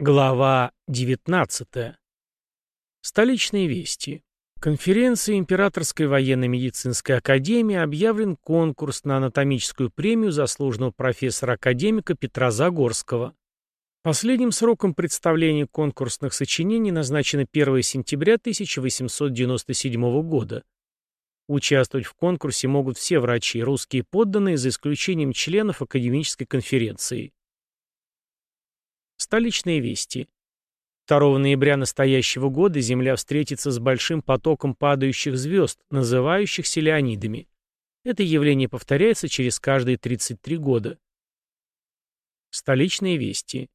Глава 19. Столичные вести. Конференции Императорской военно-медицинской академии объявлен конкурс на анатомическую премию заслуженного профессора-академика Петра Загорского. Последним сроком представления конкурсных сочинений назначено 1 сентября 1897 года. Участвовать в конкурсе могут все врачи, русские подданные, за исключением членов академической конференции. Столичные вести. 2 ноября настоящего года Земля встретится с большим потоком падающих звезд, называющихся Леонидами. Это явление повторяется через каждые 33 года. Столичные вести.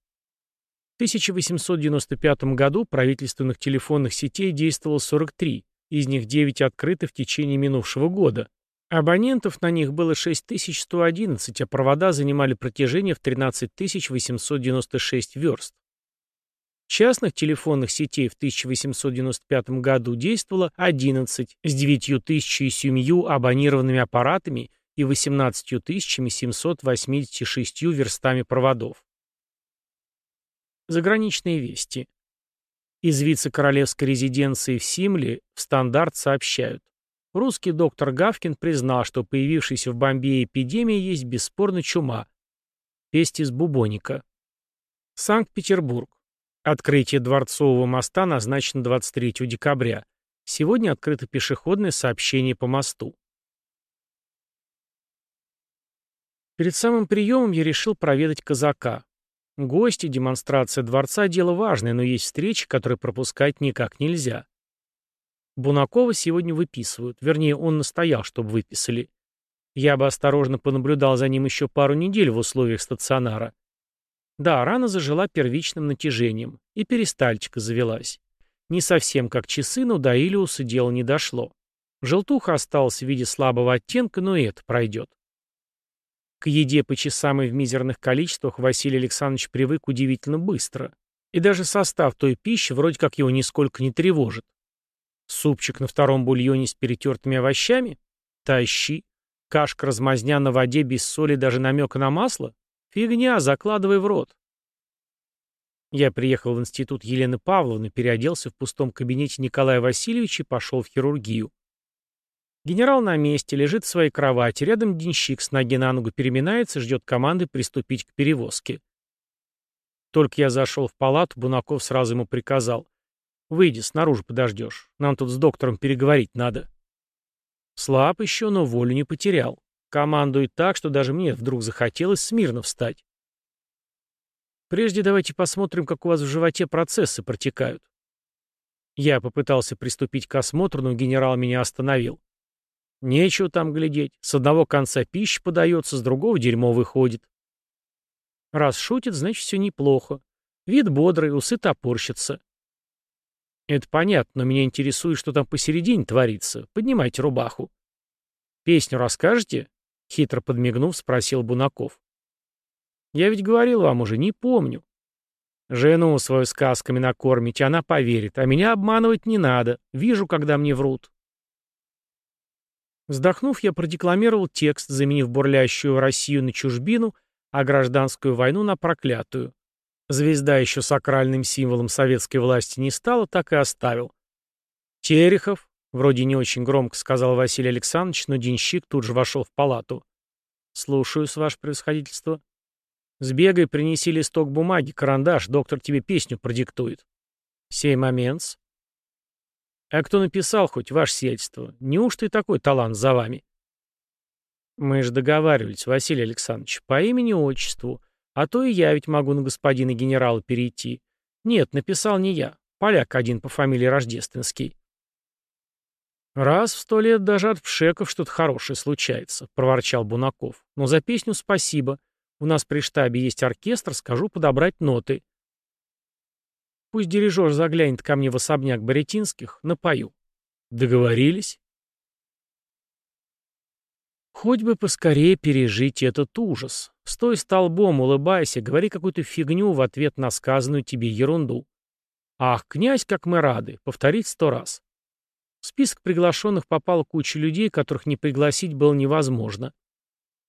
В 1895 году правительственных телефонных сетей действовало 43, из них 9 открыты в течение минувшего года. Абонентов на них было 6111, а провода занимали протяжение в 13896 верст. Частных телефонных сетей в 1895 году действовало 11 с 9700 абонированными аппаратами и 18786 верстами проводов. Заграничные вести. Из вице-королевской резиденции в Симле в стандарт сообщают. Русский доктор Гавкин признал, что появившаяся в Бомбее эпидемия есть бесспорно чума. Песть из бубоника. Санкт-Петербург. Открытие Дворцового моста назначено 23 декабря. Сегодня открыто пешеходное сообщение по мосту. Перед самым приемом я решил проведать казака. Гости, демонстрация дворца – дело важное, но есть встречи, которые пропускать никак нельзя. Бунакова сегодня выписывают. Вернее, он настоял, чтобы выписали. Я бы осторожно понаблюдал за ним еще пару недель в условиях стационара. Да, рана зажила первичным натяжением, и перистальтика завелась. Не совсем как часы, но до Илиуса дело не дошло. Желтуха осталась в виде слабого оттенка, но и это пройдет. К еде по часам и в мизерных количествах Василий Александрович привык удивительно быстро. И даже состав той пищи вроде как его нисколько не тревожит. Супчик на втором бульоне с перетертыми овощами? Тащи. Кашка-размазня на воде без соли даже намека на масло? Фигня, закладывай в рот. Я приехал в институт Елены Павловны, переоделся в пустом кабинете Николая Васильевича и пошел в хирургию. Генерал на месте, лежит в своей кровати, рядом денщик с ноги на ногу переминается, ждет команды приступить к перевозке. Только я зашел в палату, Бунаков сразу ему приказал. Выйди, снаружи подождешь. Нам тут с доктором переговорить надо. Слаб еще, но волю не потерял. Командует так, что даже мне вдруг захотелось смирно встать. Прежде давайте посмотрим, как у вас в животе процессы протекают. Я попытался приступить к осмотру, но генерал меня остановил. Нечего там глядеть. С одного конца пища подается, с другого дерьмо выходит. Раз шутит, значит, все неплохо. Вид бодрый, усы топорщатся. Это понятно, но меня интересует, что там посередине творится. Поднимайте рубаху. Песню расскажете? Хитро подмигнув, спросил Бунаков. Я ведь говорил вам уже, не помню. Жену свою сказками накормите, она поверит, а меня обманывать не надо. Вижу, когда мне врут. Вздохнув, я продекламировал текст, заменив бурлящую Россию на чужбину, а гражданскую войну на проклятую. Звезда еще сакральным символом советской власти не стала, так и оставил. Терехов, вроде не очень громко сказал Василий Александрович, но денщик тут же вошел в палату. Слушаюсь, ваше превосходительство. Сбегай, принеси листок бумаги, карандаш, доктор тебе песню продиктует. Сей момент. А кто написал хоть ваше сиятельство? Неужто и такой талант за вами? Мы же договаривались, Василий Александрович, по имени-отчеству. А то и я ведь могу на господина генерала перейти. Нет, написал не я. Поляк один по фамилии Рождественский. «Раз в сто лет даже от пшеков что-то хорошее случается», — проворчал Бунаков. «Но за песню спасибо. У нас при штабе есть оркестр, скажу подобрать ноты». «Пусть дирижер заглянет ко мне в особняк Боретинских, напою». «Договорились?» Хоть бы поскорее пережить этот ужас. Стой столбом, улыбайся, говори какую-то фигню в ответ на сказанную тебе ерунду. Ах, князь, как мы рады, повторить сто раз. В список приглашенных попала куча людей, которых не пригласить было невозможно.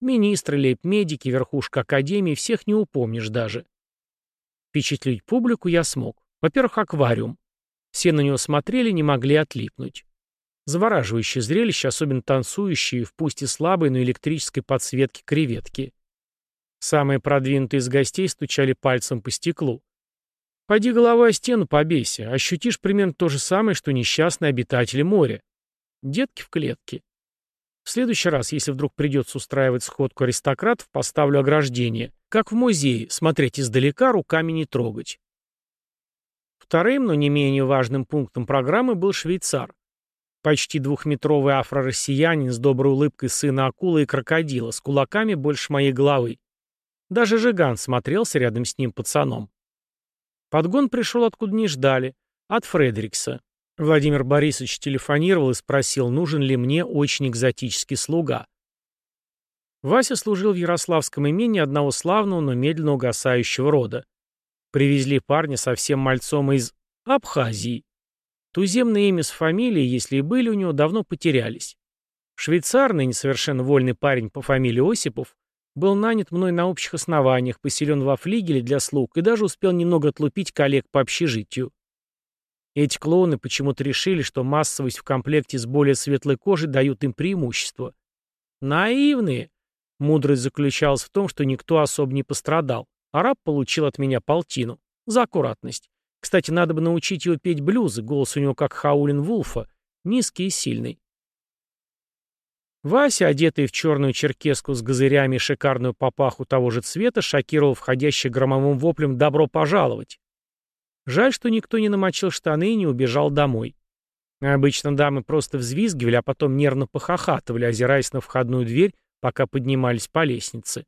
Министры, лейб-медики, верхушка академии, всех не упомнишь даже. Впечатлить публику я смог. Во-первых, аквариум. Все на него смотрели, не могли отлипнуть. Завораживающее зрелище, особенно танцующие, в пусть и слабой, но электрической подсветке креветки. Самые продвинутые из гостей стучали пальцем по стеклу. Пойди головой о стену побейся, ощутишь примерно то же самое, что несчастные обитатели моря. Детки в клетке. В следующий раз, если вдруг придется устраивать сходку аристократов, поставлю ограждение. Как в музее, смотреть издалека, руками не трогать. Вторым, но не менее важным пунктом программы был швейцар. Почти двухметровый афро-россиянин с доброй улыбкой сына акулы и крокодила, с кулаками больше моей головы. Даже Жиган смотрелся рядом с ним пацаном. Подгон пришел откуда не ждали, от Фредерикса. Владимир Борисович телефонировал и спросил, нужен ли мне очень экзотический слуга. Вася служил в Ярославском имении одного славного, но медленно угасающего рода. Привезли парня совсем мальцом из Абхазии. Туземные имя с фамилией, если и были у него, давно потерялись. Швейцар, ныне совершенно вольный парень по фамилии Осипов, был нанят мной на общих основаниях, поселен во флигеле для слуг и даже успел немного отлупить коллег по общежитию. Эти клоуны почему-то решили, что массовость в комплекте с более светлой кожей дают им преимущество. Наивные. Мудрость заключалась в том, что никто особо не пострадал. Араб получил от меня полтину. За аккуратность. Кстати, надо бы научить его петь блюзы, голос у него как Хаулин Вулфа, низкий и сильный. Вася, одетый в черную черкеску с газырями и шикарную папаху того же цвета, шокировал входящий громовым воплем «Добро пожаловать!». Жаль, что никто не намочил штаны и не убежал домой. Обычно дамы просто взвизгивали, а потом нервно похохатывали, озираясь на входную дверь, пока поднимались по лестнице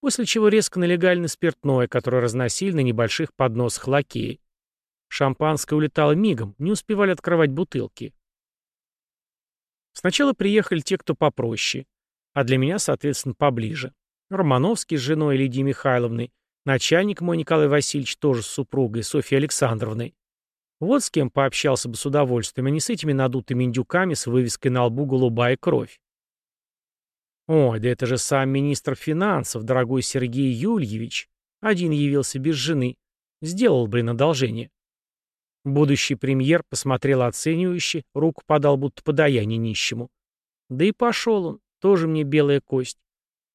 после чего резко налегали на спиртное, которое разносили на небольших подносах лакеи. Шампанское улетало мигом, не успевали открывать бутылки. Сначала приехали те, кто попроще, а для меня, соответственно, поближе. Романовский с женой Лидией Михайловной, начальник мой Николай Васильевич тоже с супругой Софьей Александровной. Вот с кем пообщался бы с удовольствием, а не с этими надутыми индюками с вывеской на лбу «Голубая кровь». Ой, да это же сам министр финансов, дорогой Сергей Юльевич. Один явился без жены. Сделал, блин, одолжение. Будущий премьер посмотрел оценивающе, руку подал, будто подаяние нищему. Да и пошел он, тоже мне белая кость.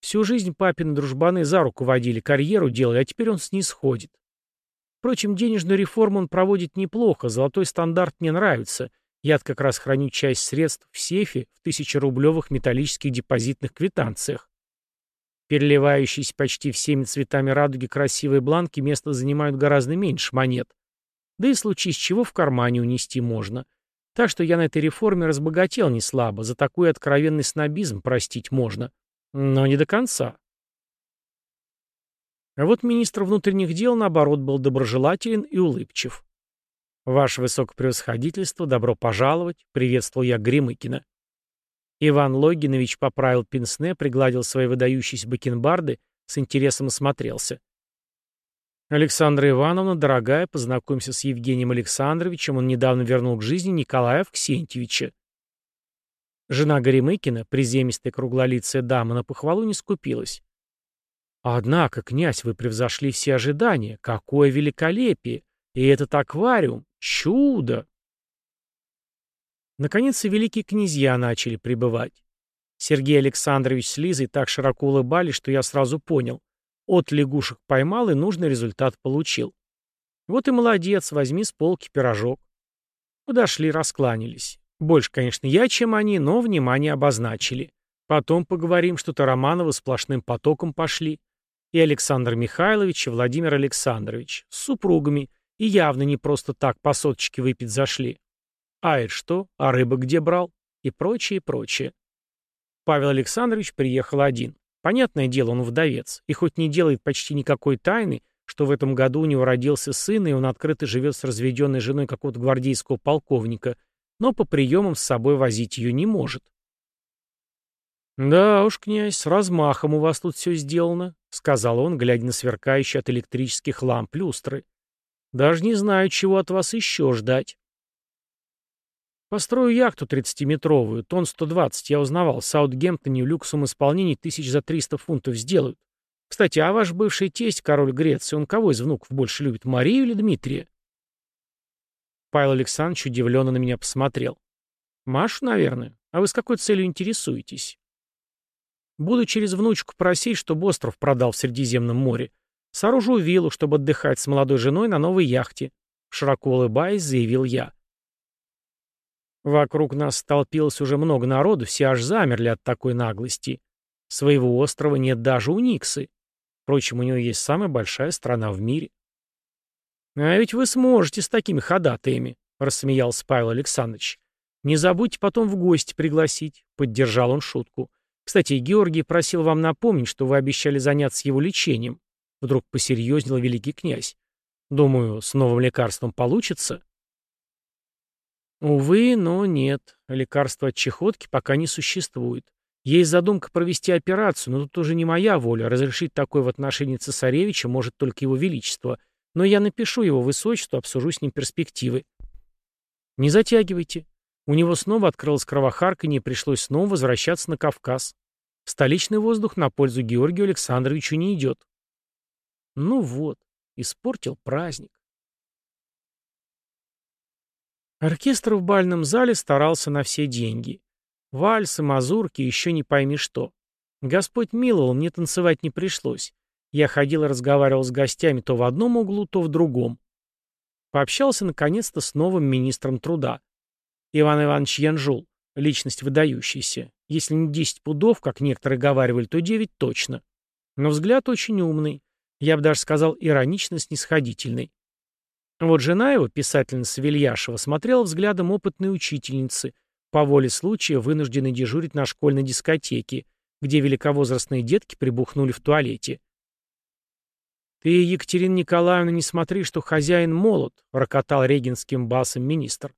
Всю жизнь папины дружбаны за руку водили, карьеру делали, а теперь он снисходит. Впрочем, денежную реформу он проводит неплохо, золотой стандарт мне нравится, я как раз храню часть средств в сейфе в тысячерублевых металлических депозитных квитанциях. Переливающиеся почти всеми цветами радуги красивые бланки место занимают гораздо меньше монет. Да и случись чего в кармане унести можно. Так что я на этой реформе разбогател не слабо, за такой откровенный снобизм простить можно. Но не до конца. А вот министр внутренних дел, наоборот, был доброжелателен и улыбчив. «Ваше высокопревосходительство, добро пожаловать», — приветствовал я Гремыкина. Иван Логинович поправил пенсне, пригладил свои выдающиеся бакенбарды, с интересом осмотрелся. «Александра Ивановна, дорогая, познакомься с Евгением Александровичем, он недавно вернул к жизни Николая Авксентьевича». Жена Горемыкина, приземистая круглолицая дама, на похвалу не скупилась. «Однако, князь, вы превзошли все ожидания. Какое великолепие! И этот аквариум! Чудо! Наконец и великие князья начали прибывать. Сергей Александрович с Лизой так широко улыбались, что я сразу понял. От лягушек поймал и нужный результат получил. Вот и молодец, возьми с полки пирожок. Подошли, раскланялись. Больше, конечно, я, чем они, но внимание обозначили. Потом поговорим, что-то Романовы сплошным потоком пошли. И Александр Михайлович, и Владимир Александрович. С супругами. И явно не просто так по соточке выпить зашли. А это что? А рыба где брал? И прочее, и прочее. Павел Александрович приехал один. Понятное дело, он вдовец. И хоть не делает почти никакой тайны, что в этом году у него родился сын, и он открыто живет с разведенной женой какого-то гвардейского полковника, но по приемам с собой возить ее не может. «Да уж, князь, с размахом у вас тут все сделано», — сказал он, глядя на сверкающие от электрических ламп люстры. Даже не знаю, чего от вас еще ждать. Построю яхту 30-метровую, тонн 120, я узнавал, в Саутгемптоне в люксовом тысяч за 300 фунтов сделают. Кстати, а ваш бывший тесть, король Греции, он кого из внуков больше любит, Марию или Дмитрия? Павел Александрович удивленно на меня посмотрел. Машу, наверное. А вы с какой целью интересуетесь? Буду через внучку просить, чтобы остров продал в Средиземном море. Сооружу виллу, чтобы отдыхать с молодой женой на новой яхте. Широко улыбаясь, заявил я. Вокруг нас столпилось уже много народу, все аж замерли от такой наглости. Своего острова нет даже у Никсы. Впрочем, у него есть самая большая страна в мире. «А ведь вы сможете с такими ходатаями», — рассмеялся Павел Александрович. «Не забудьте потом в гости пригласить», — поддержал он шутку. «Кстати, Георгий просил вам напомнить, что вы обещали заняться его лечением». Вдруг посерьезнел великий князь. «Думаю, с новым лекарством получится?» Увы, но нет. Лекарства от чехотки пока не существует. Есть задумка провести операцию, но тут уже не моя воля. Разрешить такое в отношении цесаревича может только его величество. Но я напишу его высочеству, обсужу с ним перспективы. Не затягивайте. У него снова открылась кровохарканье и пришлось снова возвращаться на Кавказ. Столичный воздух на пользу Георгию Александровичу не идет. Ну вот, испортил праздник. Оркестр в бальном зале старался на все деньги. Вальсы, мазурки, еще не пойми что. Господь миловал, мне танцевать не пришлось. Я ходил и разговаривал с гостями то в одном углу, то в другом. Пообщался наконец-то с новым министром труда. Иван Иванович Янжул, личность выдающаяся. Если не 10 пудов, как некоторые говаривали, то 9 точно. Но взгляд очень умный. Я бы даже сказал иронично-снисходительный. Вот жена его, писательница Вильяшева, смотрела взглядом опытной учительницы, по воле случая вынужденной дежурить на школьной дискотеке, где великовозрастные детки прибухнули в туалете. «Ты, Екатерина Николаевна, не смотри, что хозяин молод», — рокотал регенским басом министр.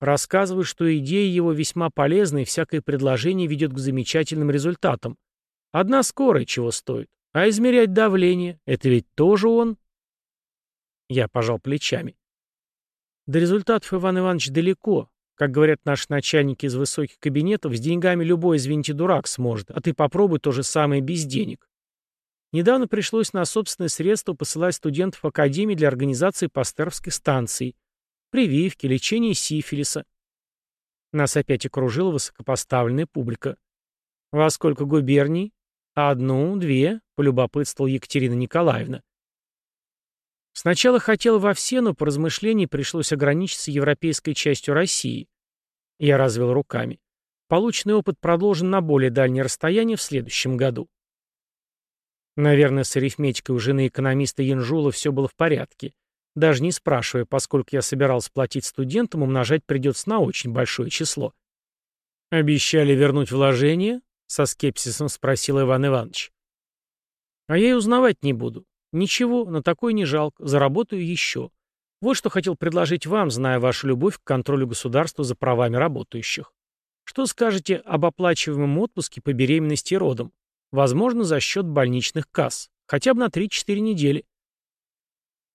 Рассказывает, что идея его весьма полезна и всякое предложение ведет к замечательным результатам. Одна скорая чего стоит. А измерять давление — это ведь тоже он. Я пожал плечами. До результатов, Иван Иванович, далеко. Как говорят наши начальники из высоких кабинетов, с деньгами любой, извините, дурак сможет, а ты попробуй то же самое без денег. Недавно пришлось на собственные средства посылать студентов Академии для организации пастеровских станций, прививки, лечения сифилиса. Нас опять окружила высокопоставленная публика. «Во сколько губерний?» «Одну, две», — полюбопытствовала Екатерина Николаевна. Сначала хотел во все, но по размышлении пришлось ограничиться европейской частью России. Я развел руками. Полученный опыт продолжен на более дальнее расстояние в следующем году. Наверное, с арифметикой у жены экономиста Янжула все было в порядке. Даже не спрашивая, поскольку я собирался платить студентам, умножать придется на очень большое число. «Обещали вернуть вложение?» — со скепсисом спросил Иван Иванович. «А я и узнавать не буду. Ничего, на такой не жалко, заработаю еще. Вот что хотел предложить вам, зная вашу любовь к контролю государства за правами работающих. Что скажете об оплачиваемом отпуске по беременности и родам? Возможно, за счет больничных касс. Хотя бы на 3-4 недели.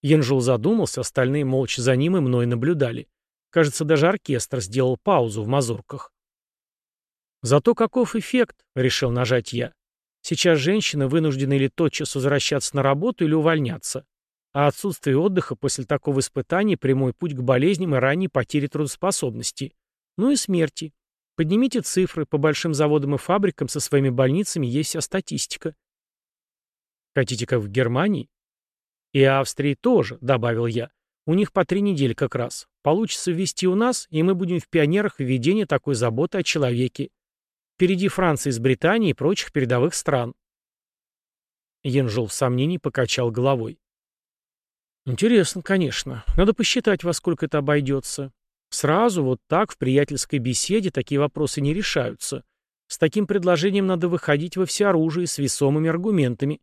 Янжул задумался, остальные молча за ним и мной наблюдали. Кажется, даже оркестр сделал паузу в мазурках. «Зато каков эффект?» — решил нажать я. Сейчас женщины вынуждены или тотчас возвращаться на работу, или увольняться. А отсутствие отдыха после такого испытания – прямой путь к болезням и ранней потере трудоспособности. Ну и смерти. Поднимите цифры, по большим заводам и фабрикам со своими больницами есть вся статистика. Хотите, как в Германии? И Австрии тоже, добавил я. У них по три недели как раз. Получится ввести у нас, и мы будем в пионерах введения такой заботы о человеке. Впереди Франции с Британией и прочих передовых стран. Янжул в сомнении покачал головой. Интересно, конечно. Надо посчитать, во сколько это обойдется. Сразу, вот так, в приятельской беседе, такие вопросы не решаются. С таким предложением надо выходить во всеоружие с весомыми аргументами.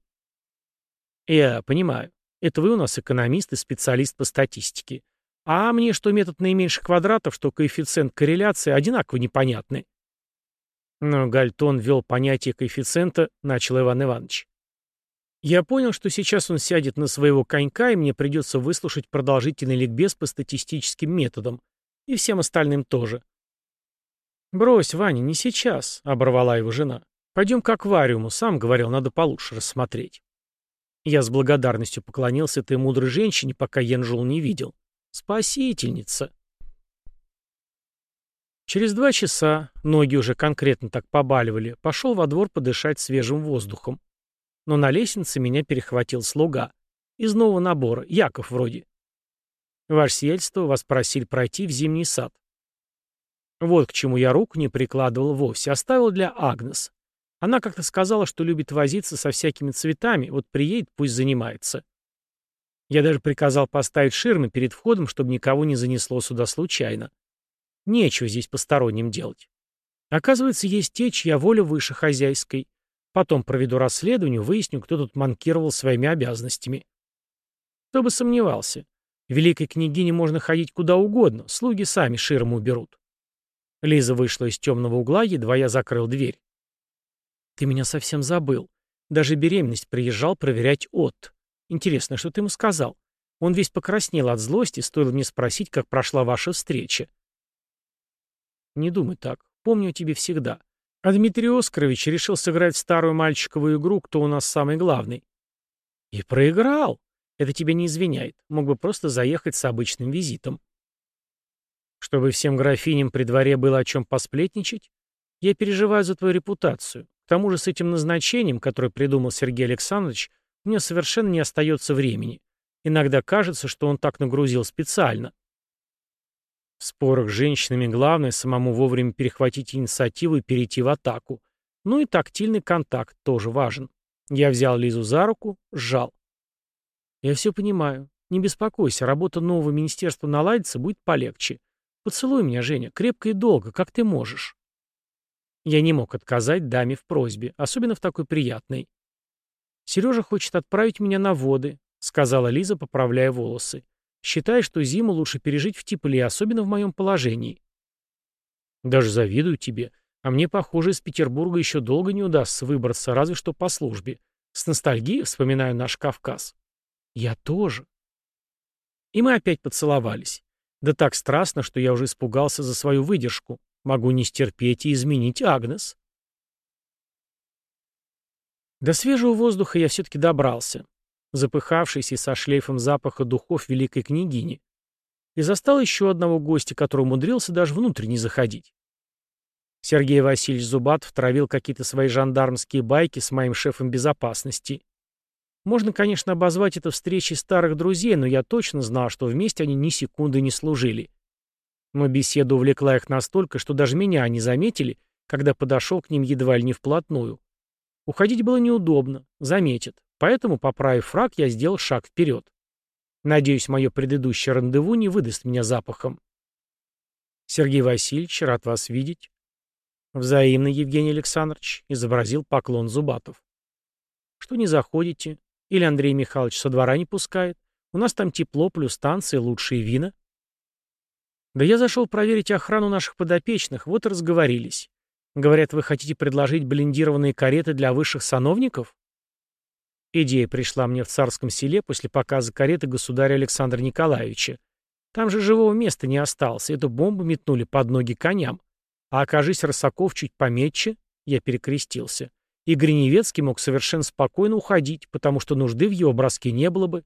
Я понимаю. Это вы у нас экономист и специалист по статистике. А мне что метод наименьших квадратов, что коэффициент корреляции одинаково непонятны. Но Гальтон ввел понятие коэффициента, начал Иван Иванович. Я понял, что сейчас он сядет на своего конька, и мне придется выслушать продолжительный ликбез по статистическим методам. И всем остальным тоже. «Брось, Ваня, не сейчас», — оборвала его жена. «Пойдем к аквариуму, сам говорил, надо получше рассмотреть». Я с благодарностью поклонился этой мудрой женщине, пока Янжул не видел. Спасительница. Через два часа, ноги уже конкретно так побаливали, пошел во двор подышать свежим воздухом. Но на лестнице меня перехватил слуга. Из нового набора, Яков вроде. Ваше сиятельство вас просили пройти в зимний сад. Вот к чему я руку не прикладывал вовсе, оставил для Агнес. Она как-то сказала, что любит возиться со всякими цветами, вот приедет, пусть занимается. Я даже приказал поставить ширмы перед входом, чтобы никого не занесло сюда случайно. Нечего здесь посторонним делать. Оказывается, есть те, чья воля выше хозяйской. Потом проведу расследование, выясню, кто тут манкировал своими обязанностями. Кто бы сомневался. Великой княгине можно ходить куда угодно, слуги сами ширму уберут. Лиза вышла из темного угла, едва я закрыл дверь. Ты меня совсем забыл. Даже беременность приезжал проверять от. Интересно, что ты ему сказал? Он весь покраснел от злости, стоило мне спросить, как прошла ваша встреча. Не думай так. Помню тебе всегда. А Дмитрий Оскарович решил сыграть старую мальчиковую игру «Кто у нас самый главный?» И проиграл. Это тебя не извиняет. Мог бы просто заехать с обычным визитом. Чтобы всем графиням при дворе было о чем посплетничать? Я переживаю за твою репутацию тому же с этим назначением, которое придумал Сергей Александрович, меня совершенно не остается времени. Иногда кажется, что он так нагрузил специально. В спорах с женщинами главное самому вовремя перехватить инициативу и перейти в атаку. Ну и тактильный контакт тоже важен. Я взял Лизу за руку, сжал. Я все понимаю. Не беспокойся, работа нового министерства наладится, будет полегче. Поцелуй меня, Женя, крепко и долго, как ты можешь. Я не мог отказать даме в просьбе, особенно в такой приятной. «Сережа хочет отправить меня на воды», — сказала Лиза, поправляя волосы. «Считай, что зиму лучше пережить в тепле, особенно в моем положении». «Даже завидую тебе. А мне, похоже, из Петербурга еще долго не удастся выбраться, разве что по службе. С ностальгией вспоминаю наш Кавказ». «Я тоже». И мы опять поцеловались. Да так страстно, что я уже испугался за свою выдержку. Могу не стерпеть и изменить Агнес. До свежего воздуха я все-таки добрался, запыхавшийся со шлейфом запаха духов великой княгини, и застал еще одного гостя, который умудрился даже внутрь не заходить. Сергей Васильевич Зубатов травил какие-то свои жандармские байки с моим шефом безопасности. Можно, конечно, обозвать это встречей старых друзей, но я точно знал, что вместе они ни секунды не служили. Но беседа увлекла их настолько, что даже меня они заметили, когда подошел к ним едва ли не вплотную. Уходить было неудобно, заметят, поэтому, поправив фраг, я сделал шаг вперед. Надеюсь, мое предыдущее рандеву не выдаст меня запахом. Сергей Васильевич, рад вас видеть. Взаимно, Евгений Александрович, изобразил поклон Зубатов. Что не заходите? Или Андрей Михайлович со двора не пускает? У нас там тепло, плюс станции, лучшие вина. Да я зашел проверить охрану наших подопечных, вот и разговорились. Говорят, вы хотите предложить блиндированные кареты для высших сановников? Идея пришла мне в царском селе после показа кареты государя Александра Николаевича. Там же живого места не осталось, эту бомбу метнули под ноги коням. А окажись Росаков чуть пометче, я перекрестился. И Гриневецкий мог совершенно спокойно уходить, потому что нужды в его броске не было бы.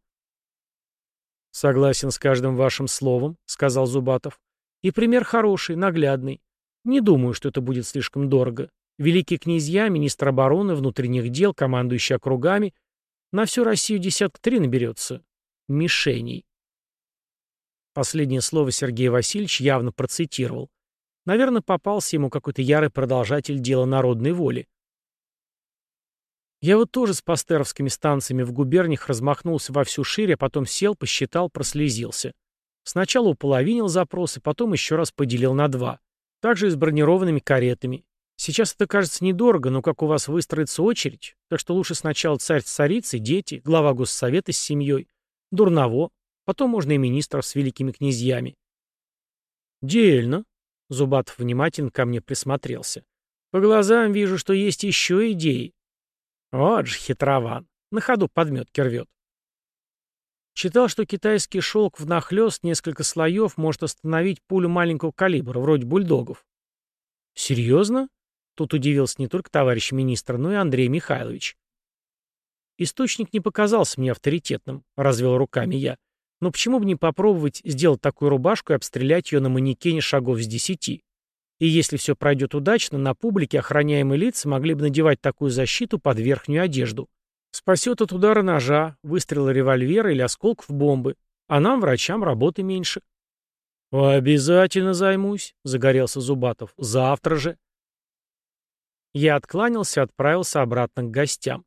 «Согласен с каждым вашим словом», — сказал Зубатов. «И пример хороший, наглядный. Не думаю, что это будет слишком дорого. Великие князья, министр обороны, внутренних дел, командующий округами. На всю Россию десятка три наберется. Мишеней». Последнее слово Сергей Васильевич явно процитировал. Наверное, попался ему какой-то ярый продолжатель дела народной воли. Я вот тоже с пастеровскими станциями в губерниях размахнулся во всю шире, а потом сел, посчитал, прослезился. Сначала уполовинил запросы, потом еще раз поделил на два. Также и с бронированными каретами. Сейчас это кажется недорого, но как у вас выстроится очередь, так что лучше сначала царь с царицей, дети, глава госсовета с семьей, дурново, потом можно и министров с великими князьями. Дельно. Зубатов внимательно ко мне присмотрелся. По глазам вижу, что есть еще идеи. Вот же хитрован. На ходу подметки рвет. Читал, что китайский шелк внахлёст несколько слоев может остановить пулю маленького калибра, вроде бульдогов. Серьезно? Тут удивился не только товарищ министр, но и Андрей Михайлович. Источник не показался мне авторитетным, развел руками я. Но почему бы не попробовать сделать такую рубашку и обстрелять ее на манекене шагов с десяти? И если все пройдет удачно, на публике охраняемые лица могли бы надевать такую защиту под верхнюю одежду. Спасет от удара ножа, выстрела револьвера или осколков бомбы. А нам, врачам, работы меньше. «Обязательно займусь», — загорелся Зубатов. «Завтра же». Я откланялся и отправился обратно к гостям.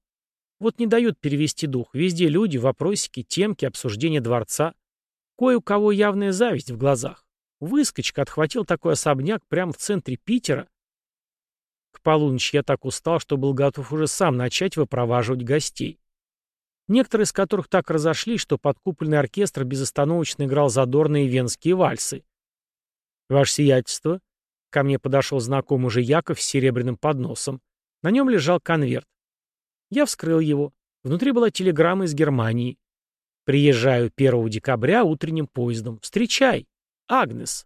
Вот не дают перевести дух. Везде люди, вопросики, темки, обсуждения дворца. Кое у кого явная зависть в глазах. Выскочка отхватил такой особняк прямо в центре Питера. К полуночи я так устал, что был готов уже сам начать выпроваживать гостей. Некоторые из которых так разошлись, что подкупленный оркестр безостановочно играл задорные венские вальсы. «Ваше сиятельство», — ко мне подошел знакомый уже Яков с серебряным подносом. На нем лежал конверт. Я вскрыл его. Внутри была телеграмма из Германии. «Приезжаю 1 декабря утренним поездом. Встречай! Агнес!»